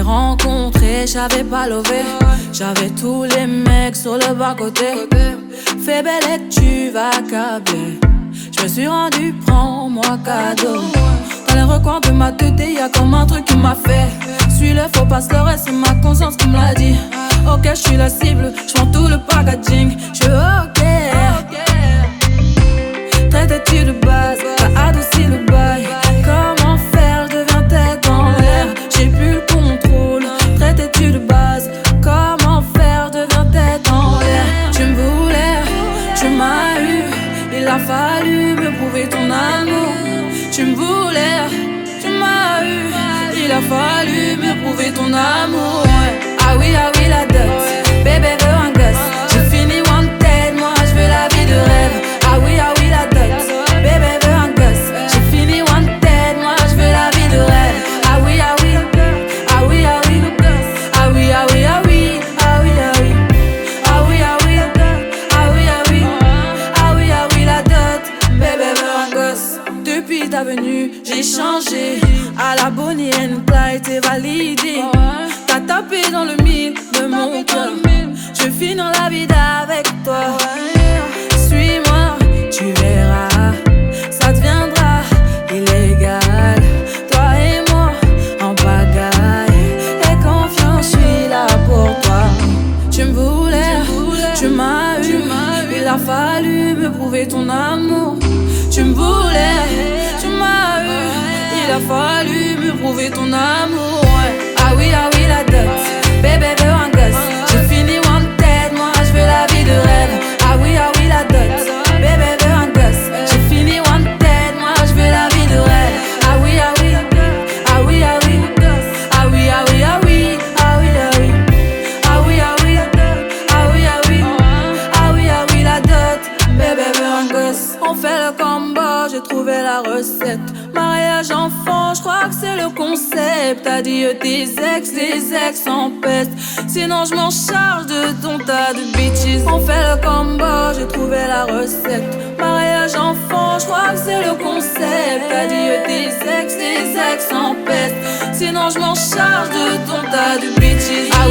rencontré, j'avais pas levé. J'avais tous les mecs sur le bas-côté. Fais belle et tu vas câbler. Je me suis rendu, prends-moi cadeau. Dans les recoins de ma tête, y'a comme un truc qui m'a fait. Suis le faux pas c'est ma conscience qui me l'a dit. Ok, je suis la cible, je tout le packaging. Fallu me prouver ton amour. Tu me voulais, tu m'as eu. Il a fallu me prouver ton amour. J'ai changé. À la Bonnie and Clyde, t'es validé. T'as tapé dans le mille de mon cœur. Je finis la vie avec toi. Suis-moi, tu verras. Ça deviendra illégal. Toi et moi en pagaille. Et confiance, je suis là pour toi. Tu me voulais, tu m'as eu. Il a fallu me prouver ton amour. Tu me voulais, a fallu me prouver ton amour. Ah oui, ah oui, la dot. Bébé veut un gosse. J'ai fini wanted, moi je veux la vie de rêve. Ah oui, ah oui, la dot. Bébé veut un gosse. J'ai fini wanted, moi je veux la vie de rêve. Ah oui, ah oui. Ah oui, ah oui. Ah oui, ah oui, ah oui. Ah oui, ah oui. Ah oui, ah oui. Ah oui, ah oui. Ah oui, ah oui, la dot. Bébé veut un gosse. On fait le combo, j'ai trouvé la recette. Je crois que c'est le concept. Adieu tes ex, les ex en peste. Sinon, je m'en charge de ton tas de bitches. On fait le combo, j'ai trouvé la recette. Mariage enfant, je crois que c'est le concept. Adieu tes ex, les ex en peste. Sinon, je m'en charge de ton tas de bitches. Ah